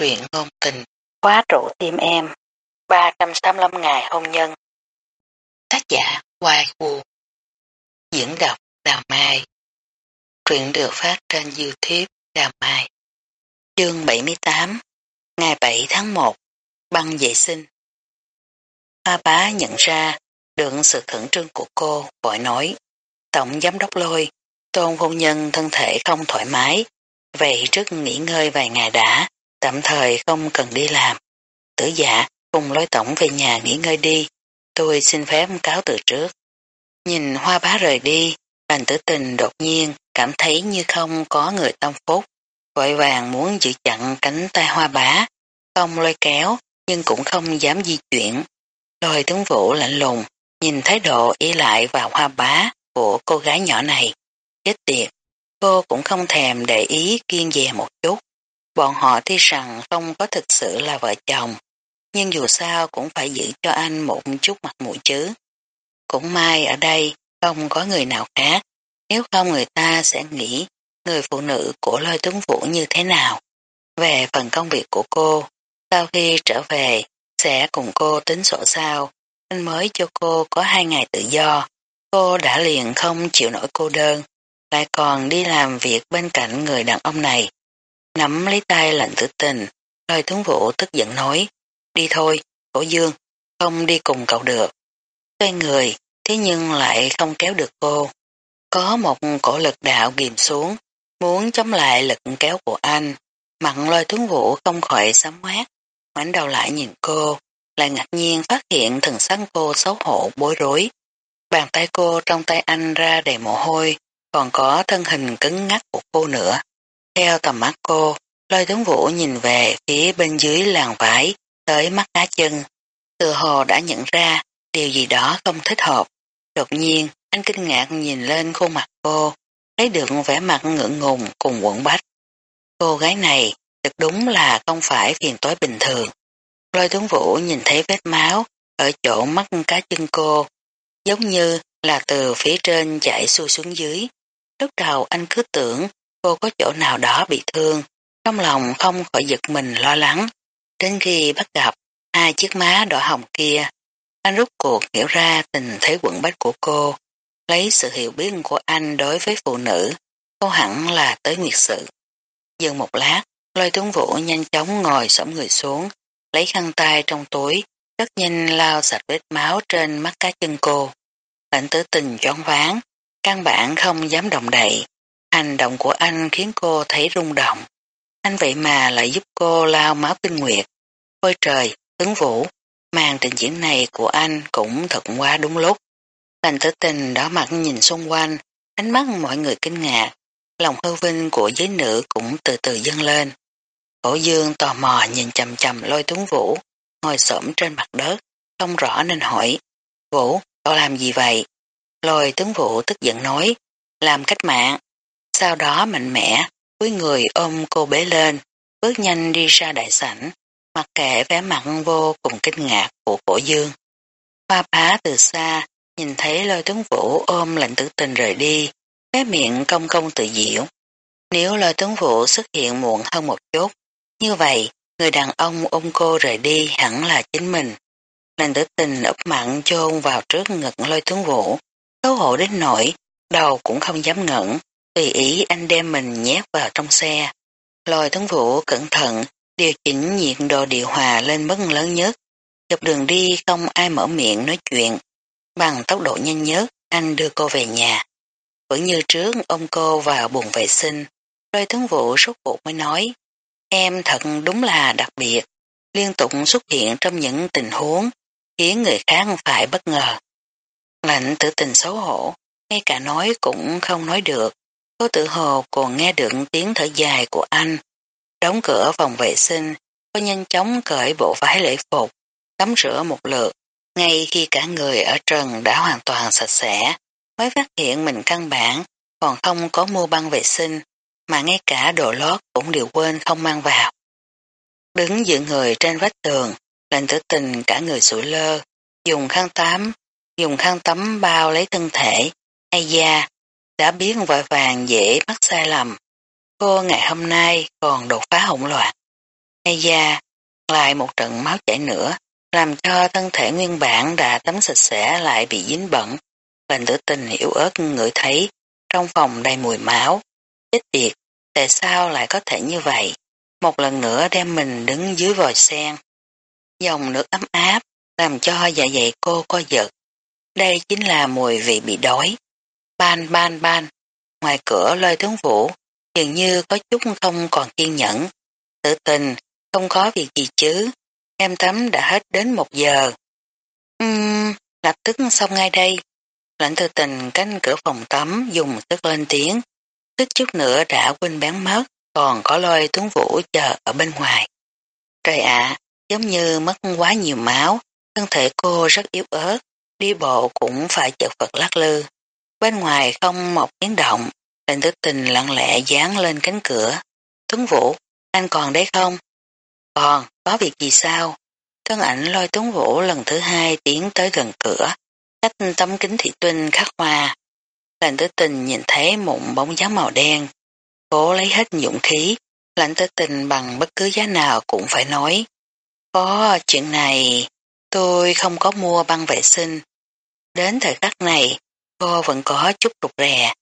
truyện ngôn tình, khóa trụ tim em, 385 ngày hôn nhân. Tác giả Hoài Vũ Diễn đọc Đào Mai. Truyện được phát trên Youtube Đào Mai. Chương 78 Ngày 7 tháng 1 Băng vệ sinh. Hoa bá nhận ra được sự khẩn trương của cô vội nói Tổng giám đốc lôi tôn hôn nhân thân thể không thoải mái vậy trước nghỉ ngơi vài ngày đã tạm thời không cần đi làm. Tử dạ, cùng lối tổng về nhà nghỉ ngơi đi, tôi xin phép cáo từ trước. Nhìn hoa bá rời đi, bành tử tình đột nhiên cảm thấy như không có người tâm phúc, vội vàng muốn giữ chặn cánh tay hoa bá, không lôi kéo nhưng cũng không dám di chuyển. Lôi tướng vũ lạnh lùng, nhìn thái độ ý lại vào hoa bá của cô gái nhỏ này. Chết tiệt, cô cũng không thèm để ý kiên dè một chút. Bọn họ tuy rằng không có thực sự là vợ chồng, nhưng dù sao cũng phải giữ cho anh một chút mặt mũi chứ. Cũng may ở đây không có người nào khác, nếu không người ta sẽ nghĩ người phụ nữ của lôi tướng vũ như thế nào. Về phần công việc của cô, sau khi trở về, sẽ cùng cô tính sổ sao, anh mới cho cô có hai ngày tự do. Cô đã liền không chịu nổi cô đơn, lại còn đi làm việc bên cạnh người đàn ông này. Nắm lấy tay lạnh tử tình, lời tướng vũ tức giận nói, đi thôi, cổ dương, không đi cùng cậu được. Xoay người, thế nhưng lại không kéo được cô. Có một cổ lực đạo ghim xuống, muốn chống lại lực kéo của anh. Mặn lôi tướng vũ không khỏi sám hoát, ngoảnh đầu lại nhìn cô, lại ngạc nhiên phát hiện thần sắc cô xấu hổ bối rối. Bàn tay cô trong tay anh ra đầy mồ hôi, còn có thân hình cứng ngắc của cô nữa. Theo tầm mắt cô, lôi tướng vũ nhìn về phía bên dưới làng vải, tới mắt cá chân. Từ hồ đã nhận ra điều gì đó không thích hợp. Đột nhiên, anh kinh ngạc nhìn lên khuôn mặt cô, thấy được vẻ mặt ngưỡng ngùng cùng quẩn bách. Cô gái này thật đúng là không phải phiền tối bình thường. Lôi tướng vũ nhìn thấy vết máu ở chỗ mắt cá chân cô, giống như là từ phía trên chạy xuôi xuống dưới. Lúc đầu anh cứ tưởng cô có chỗ nào đó bị thương, trong lòng không khỏi giật mình lo lắng. Đến khi bắt gặp hai chiếc má đỏ hồng kia, anh rút cuộc hiểu ra tình thế quẩn bách của cô, lấy sự hiểu biết của anh đối với phụ nữ, cô hẳn là tới nguyệt sự. Dừng một lát, lôi tuấn vũ nhanh chóng ngồi sổng người xuống, lấy khăn tay trong túi, rất nhanh lao sạch vết máu trên mắt cá chân cô. Lệnh tử tình choáng váng, căn bản không dám động đậy, Hành động của anh khiến cô thấy rung động. Anh vậy mà lại giúp cô lao máu kinh nguyệt. Ôi trời, tướng vũ, màn trình diễn này của anh cũng thật quá đúng lúc. Lành tử tình đỏ mặt nhìn xung quanh, ánh mắt mọi người kinh ngạc, lòng hư vinh của giới nữ cũng từ từ dâng lên. Cổ dương tò mò nhìn chầm chầm lôi tướng vũ, ngồi xổm trên mặt đất, không rõ nên hỏi, Vũ, cậu làm gì vậy? Lôi tướng vũ tức giận nói, làm cách mạng sau đó mạnh mẽ, với người ôm cô bế lên, bước nhanh đi ra đại sảnh, mặc kệ vẻ mặt vô cùng kinh ngạc của cổ dương. Hoa bá từ xa, nhìn thấy lôi tướng vũ ôm lệnh tử tình rời đi, cái miệng công công tự diễu. Nếu lôi tướng vũ xuất hiện muộn hơn một chút, như vậy, người đàn ông ôm cô rời đi hẳn là chính mình. Lệnh tử tình ấp mặn chôn vào trước ngực lôi tướng vũ, xấu hổ đến nỗi, đầu cũng không dám ngẩng tùy ý anh đem mình nhét vào trong xe. Lôi tuấn vũ cẩn thận, điều chỉnh nhiệt độ điều hòa lên mức lớn nhất. Dọc đường đi không ai mở miệng nói chuyện. Bằng tốc độ nhanh nhất, anh đưa cô về nhà. Vẫn như trước ôm cô vào buồng vệ sinh. Lôi tuấn vũ sốt cuộc mới nói, em thật đúng là đặc biệt, liên tục xuất hiện trong những tình huống khiến người khác phải bất ngờ. Lạnh tử tình xấu hổ, ngay cả nói cũng không nói được, Cô tự hồ còn nghe được tiếng thở dài của anh. Đóng cửa phòng vệ sinh, cô nhanh chóng cởi bộ váy lễ phục, tắm rửa một lượt. Ngay khi cả người ở trần đã hoàn toàn sạch sẽ, mới phát hiện mình căn bản còn không có mua băng vệ sinh, mà ngay cả đồ lót cũng đều quên không mang vào. Đứng dựa người trên vách tường, lệnh tử tình cả người sủi lơ, dùng khăn tắm, dùng khăn tắm bao lấy thân thể, ai da, đã biết vội vàng dễ mắc sai lầm. Cô ngày hôm nay còn đột phá hỗn loạn. hay da, lại một trận máu chảy nữa, làm cho thân thể nguyên bản đã tắm sạch sẽ lại bị dính bẩn. Lệnh tử tình yếu ớt ngửi thấy trong phòng đầy mùi máu. Chết tiệt, tại sao lại có thể như vậy? Một lần nữa đem mình đứng dưới vòi sen. Dòng nước ấm áp làm cho dạ dày cô co giật. Đây chính là mùi vị bị đói. Ban ban ban, ngoài cửa lôi tướng vũ, dường như có chút không còn kiên nhẫn. Tự tình, không có việc gì chứ, em tắm đã hết đến một giờ. Uhm, lập tức xong ngay đây. Lãnh tư tình cánh cửa phòng tắm dùng sức lên tiếng, tức chút nữa đã quên bán mất, còn có lôi tướng vũ chờ ở bên ngoài. Trời ạ, giống như mất quá nhiều máu, thân thể cô rất yếu ớt, đi bộ cũng phải chật vật lắc lư. Bên ngoài không một tiếng động, lệnh tử tình lặng lẽ dán lên cánh cửa. Tuấn Vũ, anh còn đấy không? Còn, có việc gì sao? Thân ảnh lôi Tuấn Vũ lần thứ hai tiến tới gần cửa, cách tấm kính thị tinh khắc hoa. Lệnh tử tình nhìn thấy một bóng dáng màu đen. Cố lấy hết dũng khí, lệnh tử tình bằng bất cứ giá nào cũng phải nói. Có chuyện này, tôi không có mua băng vệ sinh. Đến thời khắc này, cô vẫn có chút rụt rè.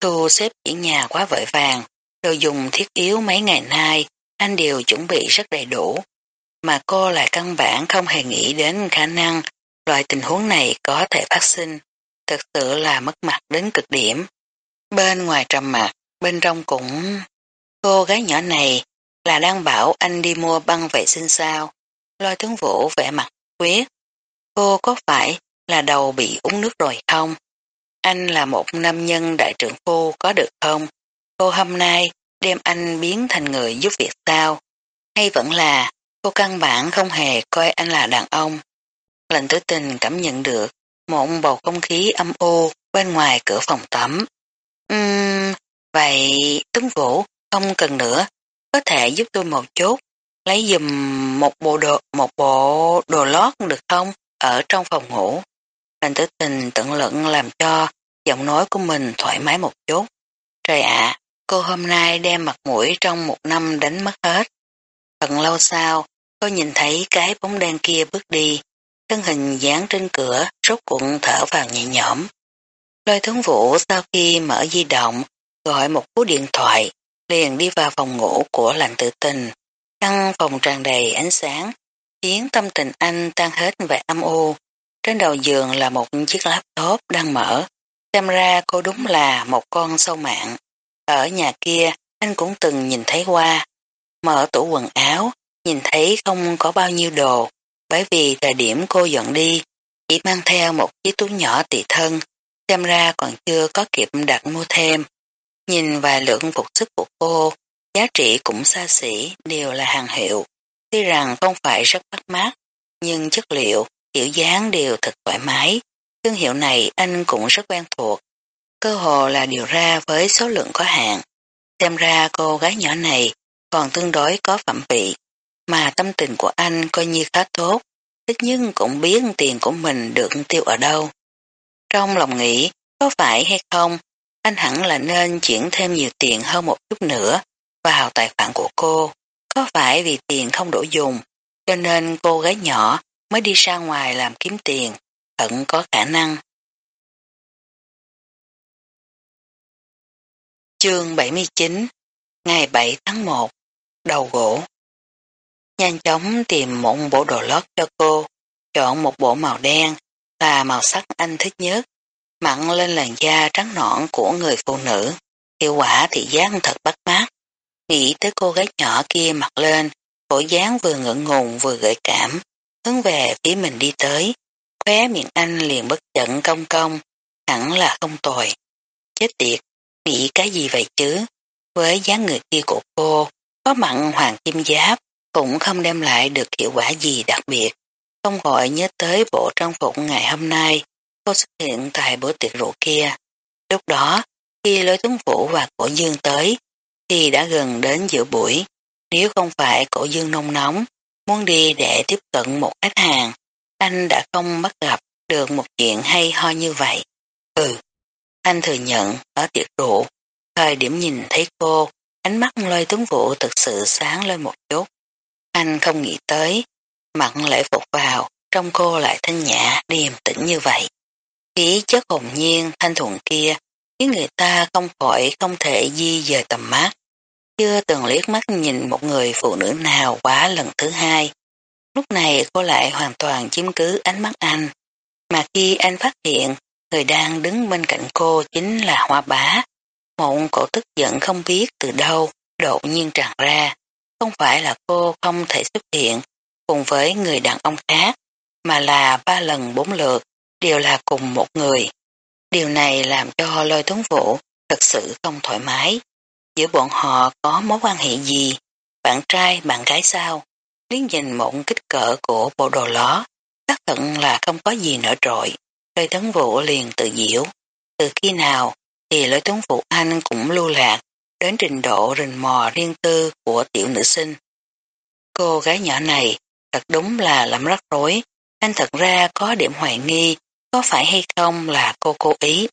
Thu xếp chuyển nhà quá vội vàng, đồ dùng thiết yếu mấy ngày nay, anh đều chuẩn bị rất đầy đủ. Mà cô lại căn bản không hề nghĩ đến khả năng loại tình huống này có thể phát sinh. Thật sự là mất mặt đến cực điểm. Bên ngoài trầm mặt, bên trong cũng... Cô gái nhỏ này là đang bảo anh đi mua băng vệ sinh sao. Lôi tướng vũ vẻ mặt quyết. Cô có phải là đầu bị uống nước rồi không? Anh là một nam nhân đại trưởng phu có được không? Cô hôm nay đem anh biến thành người giúp việc sao? Hay vẫn là cô căn bản không hề coi anh là đàn ông? Lệnh tử tình cảm nhận được một bầu không khí âm u bên ngoài cửa phòng tắm. Uhm, vậy Tuấn Vũ không cần nữa, có thể giúp tôi một chút, lấy dùm một bộ đồ một bộ đồ lót được không ở trong phòng ngủ. Lệnh tử tình tận lận làm cho giọng nói của mình thoải mái một chút. Trời ạ, cô hôm nay đem mặt mũi trong một năm đánh mất hết. Thật lâu sau, cô nhìn thấy cái bóng đen kia bước đi, thân hình dán trên cửa, rốt cuộn thở vào nhẹ nhõm. Lôi tướng vũ sau khi mở di động, gọi một cú điện thoại, liền đi vào phòng ngủ của lành tự tình. Căn phòng tràn đầy ánh sáng, khiến tâm tình anh tan hết vẻ âm u. Trên đầu giường là một chiếc laptop đang mở, Xem ra cô đúng là một con sâu mạng. Ở nhà kia anh cũng từng nhìn thấy qua. Mở tủ quần áo, nhìn thấy không có bao nhiêu đồ, bởi vì thời điểm cô dọn đi, chỉ mang theo một chiếc túi nhỏ tị thân, xem ra còn chưa có kịp đặt mua thêm. Nhìn vài lượng phục sức của cô, giá trị cũng xa xỉ, đều là hàng hiệu. Tuy rằng không phải rất bắt mắt, nhưng chất liệu, kiểu dáng đều thật thoải mái, Thương hiệu này anh cũng rất quen thuộc. Cơ hồ là điều ra với số lượng có hạn. Xem ra cô gái nhỏ này còn tương đối có phẩm vị, mà tâm tình của anh coi như khá tốt, ít nhưng cũng biết tiền của mình được tiêu ở đâu. Trong lòng nghĩ, có phải hay không, anh hẳn là nên chuyển thêm nhiều tiền hơn một chút nữa vào tài khoản của cô. Có phải vì tiền không đủ dùng, cho nên cô gái nhỏ mới đi ra ngoài làm kiếm tiền vẫn có khả năng. Chương 79 Ngày 7 tháng 1 Đầu gỗ Nhanh chóng tìm một bộ đồ lót cho cô, chọn một bộ màu đen là màu sắc anh thích nhất, mặn lên làn da trắng nõn của người phụ nữ, hiệu quả thì giác thật bắt mắt. Nghĩ tới cô gái nhỏ kia mặc lên, bộ dáng vừa ngượng ngùng vừa gợi cảm, hướng về phía mình đi tới, Khóe miệng anh liền bất chận công công, hẳn là không tồi. Chết tiệt, nghĩ cái gì vậy chứ? Với dáng người kia của cô, có mặn hoàng kim giáp, cũng không đem lại được hiệu quả gì đặc biệt. Không gọi nhớ tới bộ trang phục ngày hôm nay, cô xuất hiện tại bữa tiệc rượu kia. Lúc đó, khi lối tuấn vũ và cổ dương tới, thì đã gần đến giữa buổi. Nếu không phải cổ dương nông nóng, muốn đi để tiếp cận một khách hàng, anh đã không bắt gặp được một chuyện hay ho như vậy. Ừ, anh thừa nhận ở tiệc rượu, thời điểm nhìn thấy cô, ánh mắt lôi tuấn vũ thực sự sáng lên một chút. Anh không nghĩ tới, mặn lại phục vào, trong cô lại thanh nhã, điềm tĩnh như vậy. Khí chất hồn nhiên, thanh thuận kia, khiến người ta không khỏi không thể di dời tầm mắt. Chưa từng liếc mắt nhìn một người phụ nữ nào quá lần thứ hai. Lúc này cô lại hoàn toàn chiếm cứ ánh mắt anh. Mà khi anh phát hiện người đang đứng bên cạnh cô chính là hoa bá, một cổ tức giận không biết từ đâu đột nhiên tràn ra. Không phải là cô không thể xuất hiện cùng với người đàn ông khác, mà là ba lần bốn lượt, đều là cùng một người. Điều này làm cho lôi tuấn vũ thật sự không thoải mái. Giữa bọn họ có mối quan hệ gì? Bạn trai, bạn gái sao? Liếc nhìn một kích cỡ của bộ đồ ló, xác thận là không có gì nổi trội. Lôi tấn vũ liền tự diễu. Từ khi nào thì lôi tấn vũ anh cũng lưu lạc đến trình độ rình mò riêng tư của tiểu nữ sinh. Cô gái nhỏ này thật đúng là làm rắc rối, anh thật ra có điểm hoài nghi có phải hay không là cô cố ý.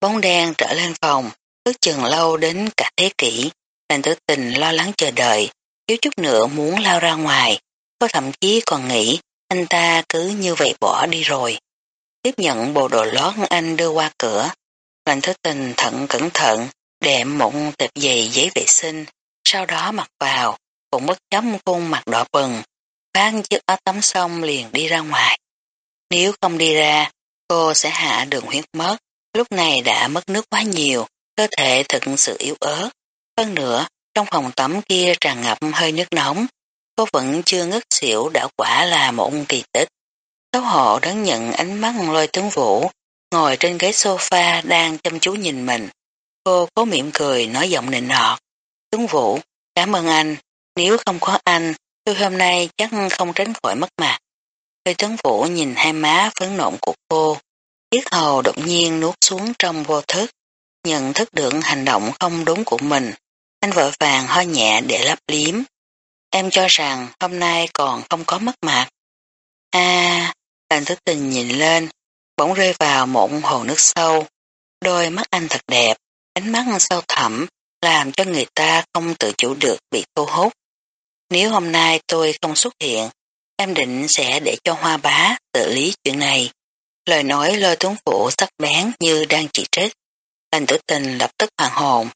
Bóng đen trở lên phòng, ước chừng lâu đến cả thế kỷ, lành tử tình lo lắng chờ đợi, thiếu chút nữa muốn lao ra ngoài, có thậm chí còn nghĩ anh ta cứ như vậy bỏ đi rồi. Tiếp nhận bộ đồ lót anh đưa qua cửa, lành thức tình thận cẩn thận, đệm một tệp giày giấy vệ sinh, sau đó mặc vào, cũng bất chấp khuôn mặt đỏ bừng, bán chiếc áo tắm xong liền đi ra ngoài. Nếu không đi ra, cô sẽ hạ đường huyết mất, lúc này đã mất nước quá nhiều, cơ thể thực sự yếu ớt. Hơn nữa, trong phòng tắm kia tràn ngập hơi nước nóng, cô vẫn chưa ngất xỉu đã quả là một kỳ tích. Xấu hổ đón nhận ánh mắt lôi tướng vũ, ngồi trên ghế sofa đang chăm chú nhìn mình. Cô cố miệng cười nói giọng nịnh nọt. Tướng vũ, cảm ơn anh, nếu không có anh, tôi hôm nay chắc không tránh khỏi mất mặt. Lôi tướng vũ nhìn hai má phấn nộn của cô, Yết hầu đột nhiên nuốt xuống trong vô thức, nhận thức được hành động không đúng của mình. Anh vội vàng ho nhẹ để lấp liếm. Em cho rằng hôm nay còn không có mất mặt. a à, lành thức tình nhìn lên, bỗng rơi vào một hồ nước sâu. Đôi mắt anh thật đẹp, ánh mắt sâu thẳm, làm cho người ta không tự chủ được bị thu hút. Nếu hôm nay tôi không xuất hiện, em định sẽ để cho hoa bá tự lý chuyện này. Lời nói lôi tuấn phụ sắc bén như đang chỉ trích. Lành tử tình lập tức hoàng hồn.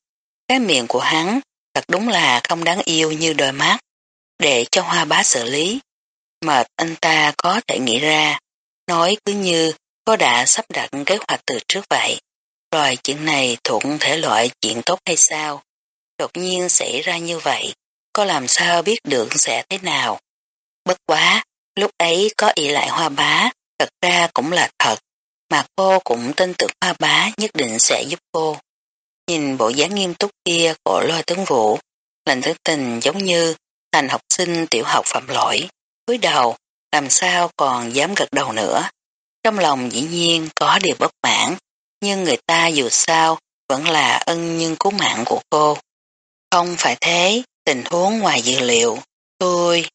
Cái miệng của hắn thật đúng là không đáng yêu như đôi mắt. Để cho hoa bá xử lý. Mệt anh ta có thể nghĩ ra. Nói cứ như có đã sắp đặt kế hoạch từ trước vậy. Rồi chuyện này thuộc thể loại chuyện tốt hay sao? Đột nhiên xảy ra như vậy. Có làm sao biết được sẽ thế nào? Bất quá, lúc ấy có ý lại hoa bá thật ra cũng là thật, mà cô cũng tin tưởng hoa bá nhất định sẽ giúp cô. Nhìn bộ dáng nghiêm túc kia của loa tướng vũ, lành thức tình giống như thành học sinh tiểu học phạm lỗi, cúi đầu, làm sao còn dám gật đầu nữa. Trong lòng dĩ nhiên có điều bất mãn, nhưng người ta dù sao vẫn là ân nhân cứu mạng của cô. Không phải thế, tình huống ngoài dự liệu, tôi...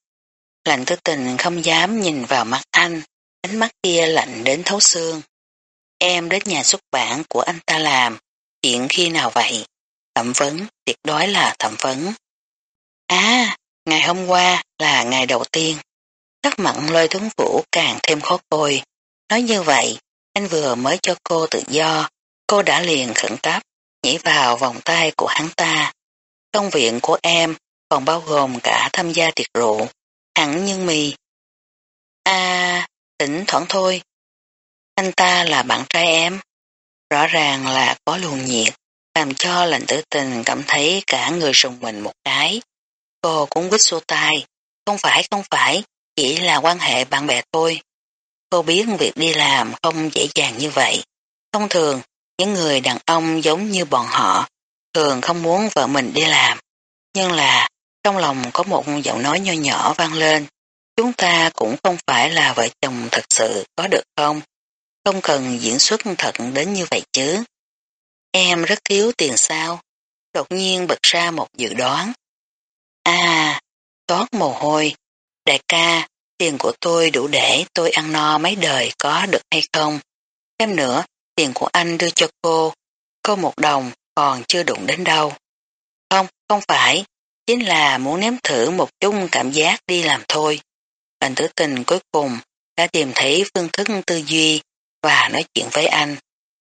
Lành tư tình không dám nhìn vào mắt anh, ánh mắt kia lạnh đến thấu xương. Em đến nhà xuất bản của anh ta làm, chuyện khi nào vậy? Thẩm vấn, tuyệt đối là thẩm vấn. À, ngày hôm qua là ngày đầu tiên. Sắc mặn lôi tuấn vũ càng thêm khó coi. Nói như vậy, anh vừa mới cho cô tự do, cô đã liền khẩn cấp, nhảy vào vòng tay của hắn ta. Công viện của em còn bao gồm cả tham gia tiệc rượu, hẳn nhưng mì. À, Tỉnh thoảng thôi. Anh ta là bạn trai em. Rõ ràng là có luồng nhiệt, làm cho lệnh tử tình cảm thấy cả người rùng mình một cái. Cô cũng quýt xua tay. Không phải, không phải, chỉ là quan hệ bạn bè thôi. Cô biết việc đi làm không dễ dàng như vậy. Thông thường, những người đàn ông giống như bọn họ thường không muốn vợ mình đi làm. Nhưng là trong lòng có một giọng nói nho nhỏ vang lên Chúng ta cũng không phải là vợ chồng thật sự có được không? Không cần diễn xuất thật đến như vậy chứ. Em rất thiếu tiền sao? Đột nhiên bật ra một dự đoán. À, toát mồ hôi. Đại ca, tiền của tôi đủ để tôi ăn no mấy đời có được hay không? Thêm nữa, tiền của anh đưa cho cô. Cô một đồng còn chưa đụng đến đâu. Không, không phải. chính là muốn nếm thử một chút cảm giác đi làm thôi. anh tử tình cuối cùng đã tìm thấy phương thức tư duy và nói chuyện với anh,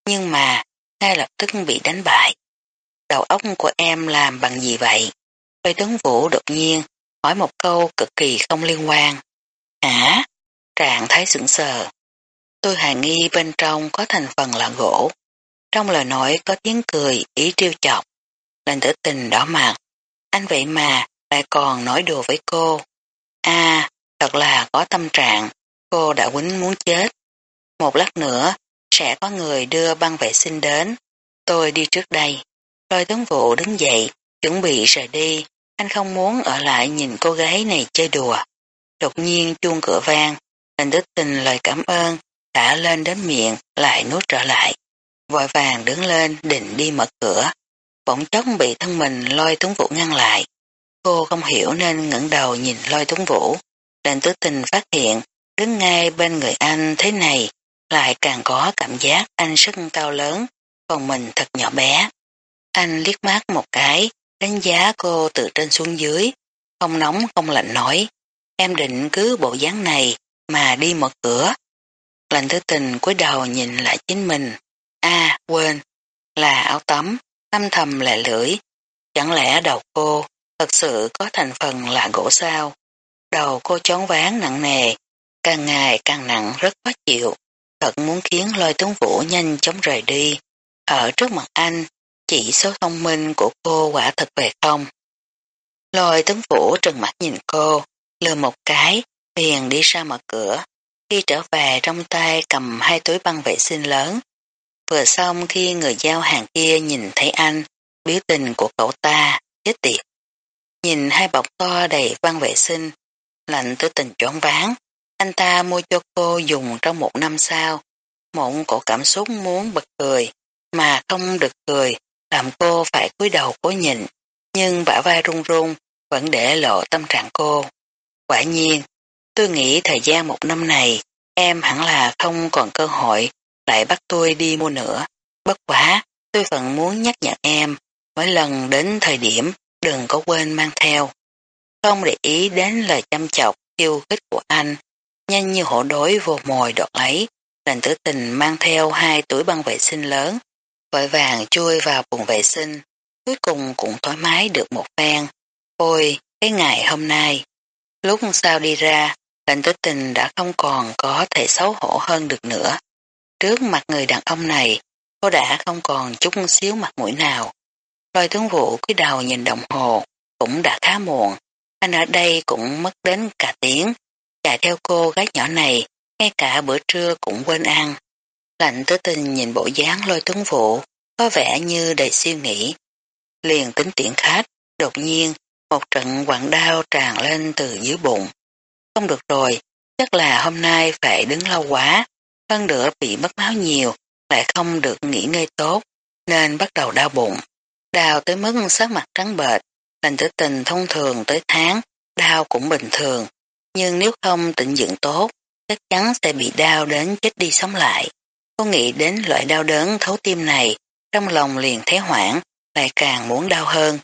nhưng mà ngay lập tức bị đánh bại. Đầu óc của em làm bằng gì vậy? Lôi tuấn vũ đột nhiên hỏi một câu cực kỳ không liên quan. Hả? Trạng thái sững sờ. Tôi hài nghi bên trong có thành phần là gỗ. Trong lời nói có tiếng cười, ý trêu chọc. Lệnh tử tình đỏ mặt. Anh vậy mà lại còn nói đùa với cô. À, thật là có tâm trạng. Cô đã quýnh muốn chết. Một lát nữa, sẽ có người đưa băng vệ sinh đến. Tôi đi trước đây. Lôi tướng vụ đứng dậy, chuẩn bị rời đi. Anh không muốn ở lại nhìn cô gái này chơi đùa. Đột nhiên chuông cửa vang. Anh đức tình lời cảm ơn, đã lên đến miệng, lại nuốt trở lại. Vội vàng đứng lên định đi mở cửa. Bỗng chốc bị thân mình lôi tuấn vũ ngăn lại. Cô không hiểu nên ngẩng đầu nhìn lôi tuấn vũ. Lệnh tứ tình phát hiện, đứng ngay bên người anh thế này, lại càng có cảm giác anh rất cao lớn, còn mình thật nhỏ bé. Anh liếc mắt một cái, đánh giá cô từ trên xuống dưới, không nóng không lạnh nói, em định cứ bộ dáng này mà đi mở cửa. Lạnh thứ tình cúi đầu nhìn lại chính mình, a quên, là áo tắm, âm thầm lẹ lưỡi, chẳng lẽ đầu cô thật sự có thành phần là gỗ sao? Đầu cô chón ván nặng nề, càng ngày càng nặng rất khó chịu, thật muốn khiến lôi tướng vũ nhanh chóng rời đi. Ở trước mặt anh, chỉ số thông minh của cô quả thật về không. Lôi tướng vũ trừng mắt nhìn cô, lừa một cái, liền đi ra mở cửa. Khi trở về trong tay cầm hai túi băng vệ sinh lớn. Vừa xong khi người giao hàng kia nhìn thấy anh, biểu tình của cậu ta, chết tiệt. Nhìn hai bọc to đầy băng vệ sinh, lạnh tư tình choáng váng. Anh ta mua cho cô dùng trong một năm sau. Một cổ cảm xúc muốn bật cười, mà không được cười, làm cô phải cúi đầu cố nhịn. Nhưng bả vai run run, vẫn để lộ tâm trạng cô. Quả nhiên, tôi nghĩ thời gian một năm này, em hẳn là không còn cơ hội lại bắt tôi đi mua nữa. Bất quá, tôi vẫn muốn nhắc nhở em, mỗi lần đến thời điểm đừng có quên mang theo. Không để ý đến lời chăm chọc, yêu khích của anh, nhanh như hổ đối vô mồi đọt lấy, lệnh tử tình mang theo hai túi băng vệ sinh lớn, vội vàng chui vào buồng vệ sinh, cuối cùng cũng thoải mái được một phen. Ôi, cái ngày hôm nay, lúc sau đi ra, lệnh tử tình đã không còn có thể xấu hổ hơn được nữa. Trước mặt người đàn ông này, cô đã không còn chút xíu mặt mũi nào. Lôi tướng vụ cái đầu nhìn đồng hồ, cũng đã khá muộn. Anh ở đây cũng mất đến cả tiếng. Chạy theo cô gái nhỏ này, ngay cả bữa trưa cũng quên ăn. Lạnh tứ tình nhìn bộ dáng lôi tuấn vụ, có vẻ như đầy suy nghĩ. Liền tính tiện khách, đột nhiên, một trận quặn đau tràn lên từ dưới bụng. Không được rồi, chắc là hôm nay phải đứng lâu quá, hơn nữa bị mất máu nhiều, lại không được nghỉ ngơi tốt, nên bắt đầu đau bụng. Đau tới mức sắc mặt trắng bệch, lành tử tình thông thường tới tháng, đau cũng bình thường, nhưng nếu không tịnh dưỡng tốt, chắc chắn sẽ bị đau đến chết đi sống lại. Cô nghĩ đến loại đau đớn thấu tim này, trong lòng liền thế hoảng, lại càng muốn đau hơn.